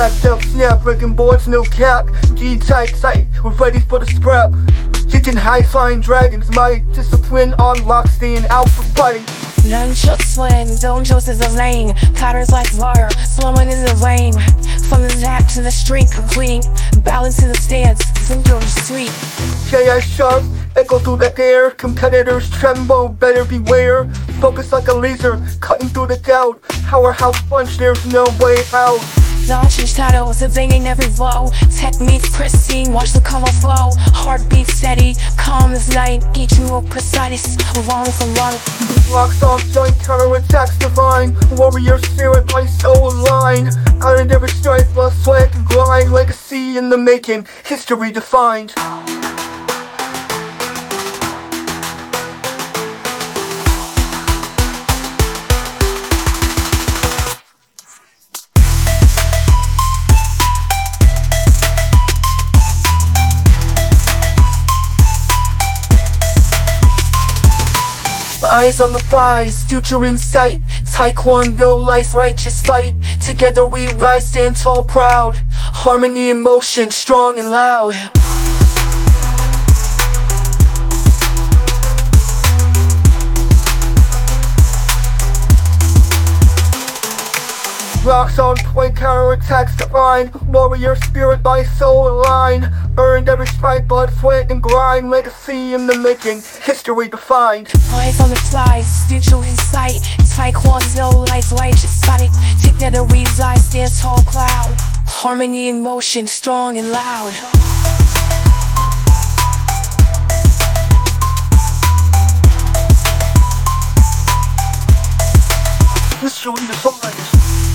Blacked out snap, breaking boards, no cap. Gi tight, tight, we're ready for the scrap. Kicking high flying dragons, my discipline unlocks staying out for fighting. Nunchuck swing, don't choose is a lane. Cutters like fire, slumming in the lane. From the zap to the street, complete. Balance in the stance, the street. KS sharp, echo through the air. Competitors tremble, better beware. Focus like a laser, cutting through the doubt. Powerhouse punch, there's no way out. Dodging shadows, evading every blow. Technique pristine, watch the color flow. Heartbeat steady, calm as night. Each move precise, wrong from wrong. Locks off joint counter attacks divine. Warrior spirit, my soul line. Iron every strike, blood, sweat, and grind. Legacy in the making, history defined. Eyes on the prize, future in sight. Taekwondo, life, righteous fight. Together we rise, stand tall, proud. Harmony in motion, strong and loud. Rocks on point, counter attacks divine. Warrior spirit, my soul align. Earned every strike, blood, sweat, and grind. Legacy in the making, history defined. Eyes on the flies, future in sight. Taekwondo, life, righteous fight. Together we rise, stand tall, cloud. Harmony in motion, strong and loud. History defined.